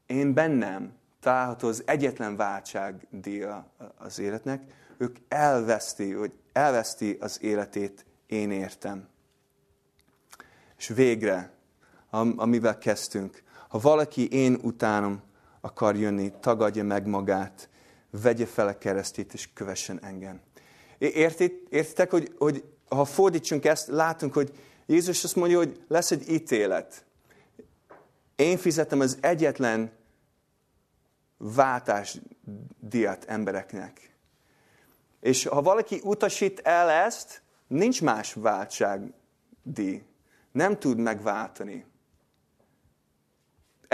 én bennem található az egyetlen váltság díja az életnek, ők elveszti, hogy elveszti az életét, én értem. És végre, amivel kezdtünk, ha valaki én utánom akar jönni, tagadja meg magát, vegye fel a keresztét, és kövessen engem. Értitek, hogy, hogy ha fordítsunk ezt, látunk, hogy Jézus azt mondja, hogy lesz egy ítélet. Én fizetem az egyetlen váltás diát embereknek. És ha valaki utasít el ezt, nincs más váltságdíj. Nem tud megváltani.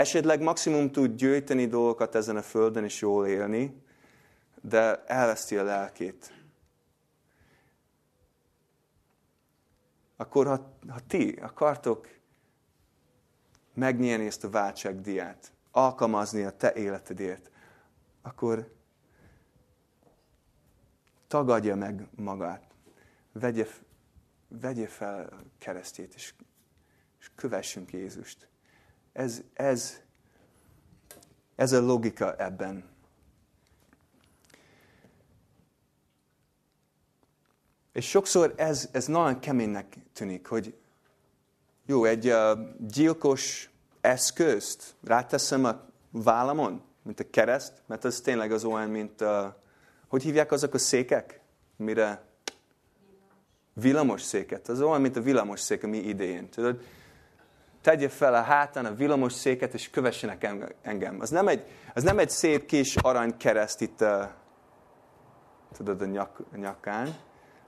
Esetleg maximum tud gyűjteni dolgokat ezen a földön és jól élni, de elveszti a lelkét. Akkor ha, ha ti akartok megnyerni ezt a váltságdiát, alkalmazni a te életedért, akkor tagadja meg magát, vegye, vegye fel keresztjét, és, és kövessünk Jézust. Ez, ez, ez a logika ebben. És sokszor ez, ez nagyon keménynek tűnik, hogy jó, egy uh, gyilkos eszközt ráteszem a vállamon, mint a kereszt, mert az tényleg az olyan, mint, uh, hogy hívják azok a székek, mire villamos széket. Az olyan, mint a villamos szék a mi idején. Tudod, tegye fel a hátán a villamos széket, és kövessenek engem. Az nem egy, az nem egy szép kis arany kereszt itt a, tudod, a, nyak, nyakán.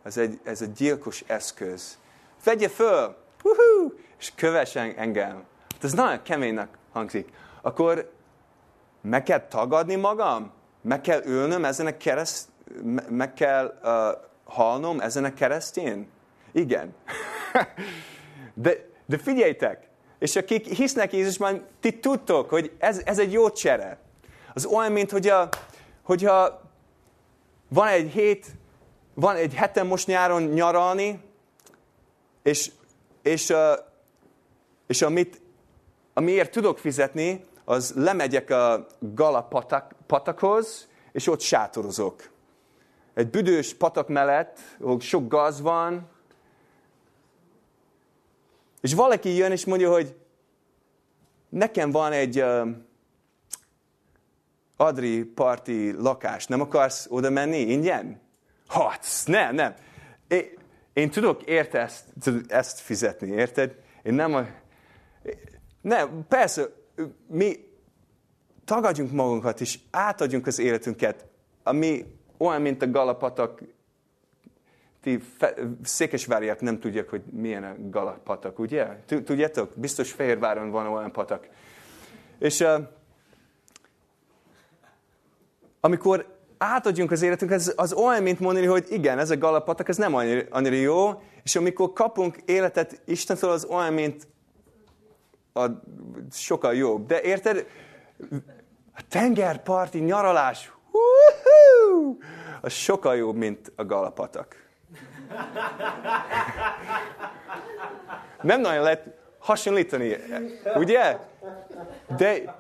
Ez egy, ez egy gyilkos eszköz. Vegye föl, és kövessen engem ez nagyon keménynek hangzik. Akkor meg kell tagadni magam? Meg kell ülnöm ezen a kereszt, meg kell uh, halnom ezen a keresztjén? Igen. de, de figyeljtek, és akik hisznek Jézusban, ti tudtok, hogy ez, ez egy jó csere. Az olyan, mint hogy a, hogyha van egy hét, van egy hetem most nyáron nyaralni, és, és, és amit amiért tudok fizetni, az lemegyek a Galapatak patakhoz, és ott sátorozok. Egy büdös patak mellett, ahol sok gaz van, és valaki jön és mondja, hogy nekem van egy uh, Adri parti lakás, nem akarsz oda menni ingyen? Hatsz, nem, nem. Én, én tudok érte ezt, ezt fizetni, érted? Én nem a, nem, persze, mi tagadjunk magunkat, és átadjunk az életünket, ami olyan, mint a Galapatak, ti székesváriak nem tudják, hogy milyen a Galapatak, ugye? Tudjátok? Biztos Fehérváron van olyan patak. És uh, amikor átadjunk az életünket, az, az olyan, mint mondani, hogy igen, ez a Galapatak, ez nem annyira, annyira jó, és amikor kapunk életet Istentől, az olyan, mint a, sokkal jobb. De érted? A tengerparti nyaralás, hú-hú, az sokkal jobb, mint a Galapatak. Nem nagyon lehet hasonlítani, ugye? De,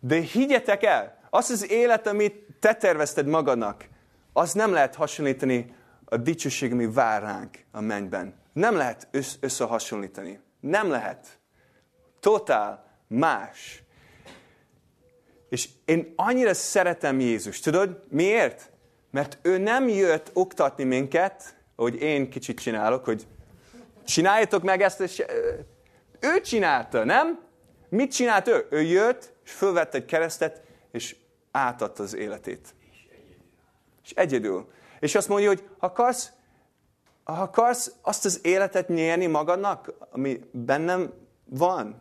de higgyetek el, azt az élet, amit te tervezted magadnak, az nem lehet hasonlítani a dicsőség, ami vár ránk a mennyben. Nem lehet összehasonlítani. Nem lehet. Totál más. És én annyira szeretem Jézus. Tudod, miért? Mert ő nem jött oktatni minket, ahogy én kicsit csinálok, hogy csináljátok meg ezt, és ő csinálta, nem? Mit csinált ő? Ő jött, és fölvette egy keresztet, és átadta az életét. És egyedül. És azt mondja, hogy ha akarsz, ha akarsz azt az életet nyerni magadnak, ami bennem van,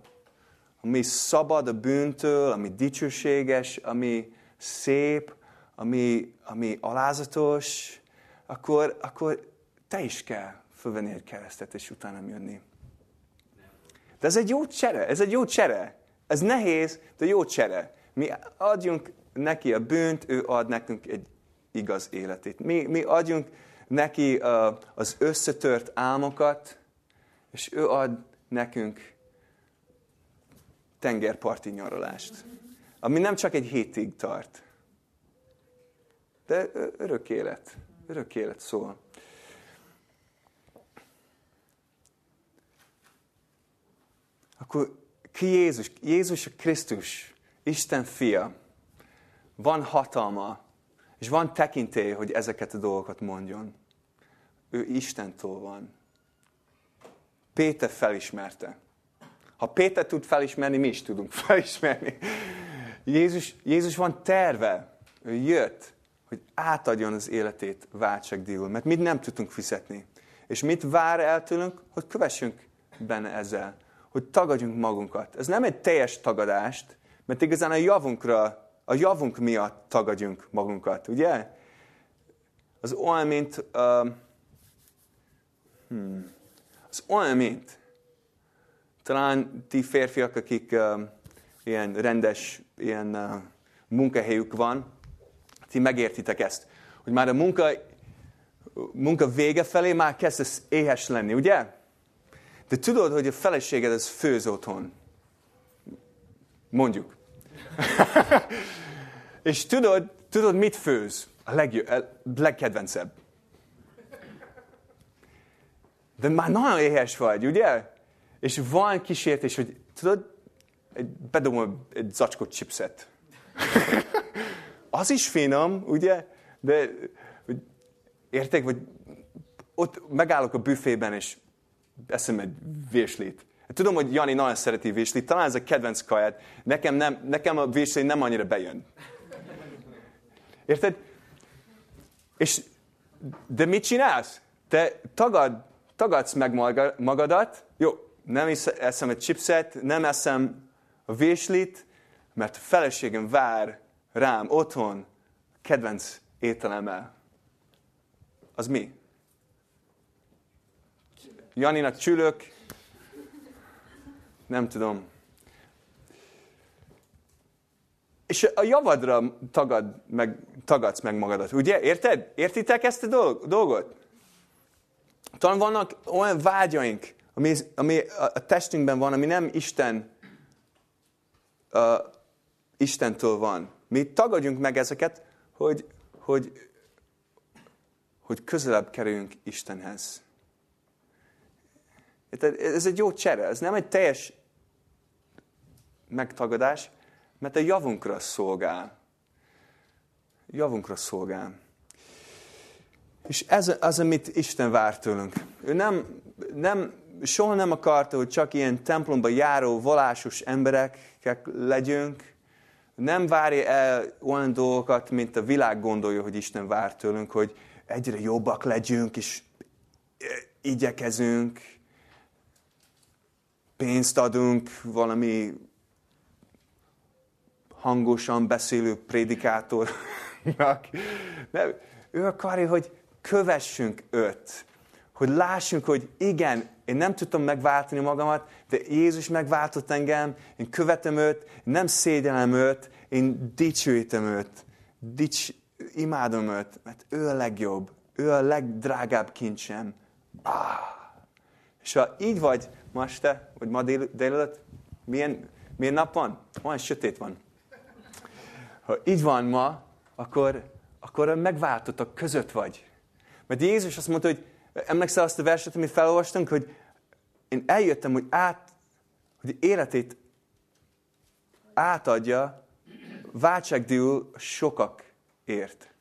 ami szabad a bűntől, ami dicsőséges, ami szép, ami, ami alázatos, akkor, akkor te is kell fölvenni egy keresztet, és utána jönni. De ez egy jó csere, ez egy jó csere. Ez nehéz, de jó csere. Mi adjunk neki a bűnt, ő ad nekünk egy igaz életét. Mi, mi adjunk neki uh, az összetört álmokat, és ő ad nekünk tengerparti nyaralást, ami nem csak egy hétig tart, de örök élet. Örök élet szól. Akkor ki Jézus? Jézus a Krisztus, Isten fia. Van hatalma, és van tekintély, hogy ezeket a dolgokat mondjon. Ő Istentől van. Péter felismerte. Ha Péter tud felismerni, mi is tudunk felismerni. Jézus, Jézus van terve. Ő jött, hogy átadjon az életét váltságdíjul, mert mit nem tudunk fizetni. És mit vár el tőlünk? Hogy kövessünk benne ezzel. Hogy tagadjunk magunkat. Ez nem egy teljes tagadást, mert igazán a javunkra, a javunk miatt tagadjunk magunkat, ugye? Az olyan, mint... Uh, hmm, az olyan, mint talán ti férfiak, akik uh, ilyen rendes, ilyen uh, munkahelyük van, ti megértitek ezt, hogy már a munka, munka vége felé már kezdesz éhes lenni, ugye? De tudod, hogy a feleséged az főz otthon. Mondjuk. És tudod, tudod, mit főz? A, legjobb, a legkedvencebb. De már nagyon éhes vagy, ugye? És van kísértés, hogy tudod, bedobom egy zacskot chipset. az is finom, ugye? De értek, vagy ott megállok a büfében, és eszem egy véslit. Tudom, hogy Jani nagyon szereti véslit, talán ez a kedvenc kaját. Nekem, nem, nekem a vésli nem annyira bejön. Érted? És, de mit csinálsz? Te tagad, tagadsz meg magadat, jó, nem eszem egy chipset, nem eszem a véslit, mert a feleségem vár rám otthon kedvenc ételemmel. Az mi? Janinak csülök, nem tudom. És a javadra tagad meg, tagadsz meg magadat, ugye? Érted? Értitek ezt a dolgot? Talán vannak olyan vágyaink, ami, ami a testünkben van, ami nem Isten, uh, Istentől van. Mi tagadjunk meg ezeket, hogy, hogy, hogy közelebb kerüljünk Istenhez. Ez egy jó csere, ez nem egy teljes megtagadás, mert a javunkra szolgál. Javunkra szolgál. És ez az, amit Isten vár tőlünk. Ő nem, nem, soha nem akarta, hogy csak ilyen templomba járó, valásos emberek legyünk, nem várja el olyan dolgokat, mint a világ gondolja, hogy Isten vár tőlünk, hogy egyre jobbak legyünk, és igyekezünk, pénzt adunk valami hangosan beszélő prédikátornak. Nem, ő akarja, hogy kövessünk őt. Hogy lássunk, hogy igen, én nem tudtam megváltani magamat, de Jézus megváltott engem, én követem őt, nem szégyellem őt, én dicsőítem őt, dics, imádom őt, mert ő a legjobb, ő a legdrágább kincsem. Ah. És ha így vagy ma este, vagy ma dél, délelőtt, milyen, milyen nap van? Olyan sötét van. Ha így van ma, akkor, akkor megváltottak, között vagy. Mert Jézus azt mondta, hogy emlékszel azt a verset, amit felolvastunk, hogy én eljöttem, hogy, át, hogy életét átadja váltságdíjul sokakért.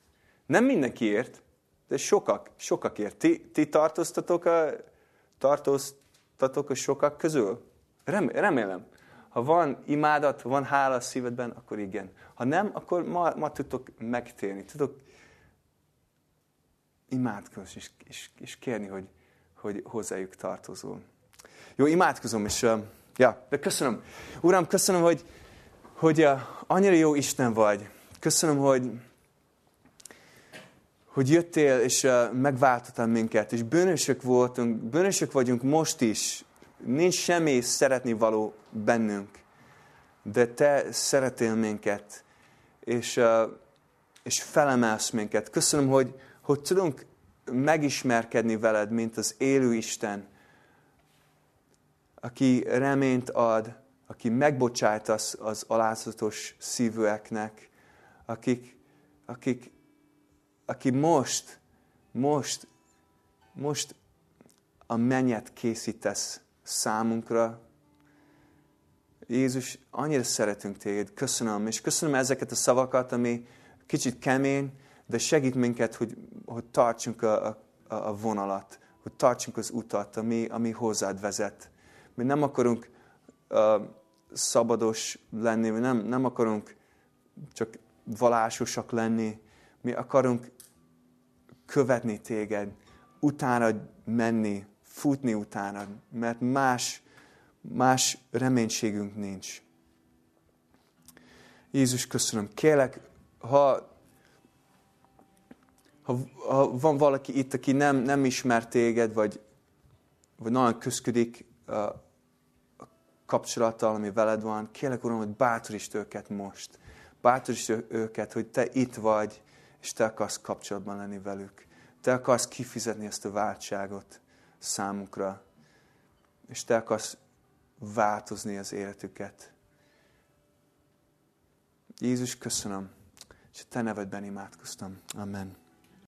Nem mindenkiért, de sokak, sokakért. Ti, ti tartóztatok, a, tartóztatok a sokak közül? Rem, remélem. Ha van imádat, van hála a szívedben, akkor igen. Ha nem, akkor ma, ma tudtok megtérni. Tudok imádkozni és, és, és kérni, hogy, hogy hozzájuk tartozol. Jó, imádkozom, és uh, ja, de köszönöm. Uram, köszönöm, hogy, hogy uh, annyira jó Isten vagy. Köszönöm, hogy, hogy jöttél, és megváltottál minket, és bűnösök voltunk, bűnösök vagyunk most is. Nincs semmi szeretni való bennünk, de te szeretél minket, és, és felemelsz minket. Köszönöm, hogy, hogy tudunk megismerkedni veled, mint az élő Isten, aki reményt ad, aki megbocsájt az, az alázatos szívűeknek, akik, akik, aki most, most, most a mennyet készítesz számunkra. Jézus, annyira szeretünk téged, köszönöm, és köszönöm ezeket a szavakat, ami kicsit kemény, de segít minket, hogy, hogy tartsunk a, a, a vonalat, hogy tartsunk az utat, ami, ami hozzád vezet. Mi nem akarunk uh, szabados lenni, mi nem, nem akarunk csak valásosak lenni, mi akarunk követni téged, utána menni, futni utána, mert más, más reménységünk nincs. Jézus, köszönöm. Kérlek, ha ha, ha van valaki itt, aki nem, nem ismer téged, vagy, vagy nagyon küzdik a, kapcsolattal, ami veled van, kérlek, Uram, hogy bátorítsd őket most. Bátorítsd őket, hogy te itt vagy, és te akarsz kapcsolatban lenni velük. Te akarsz kifizetni ezt a váltságot számukra, és te akarsz változni az életüket. Jézus, köszönöm, és te nevedben imádkoztam. Amen.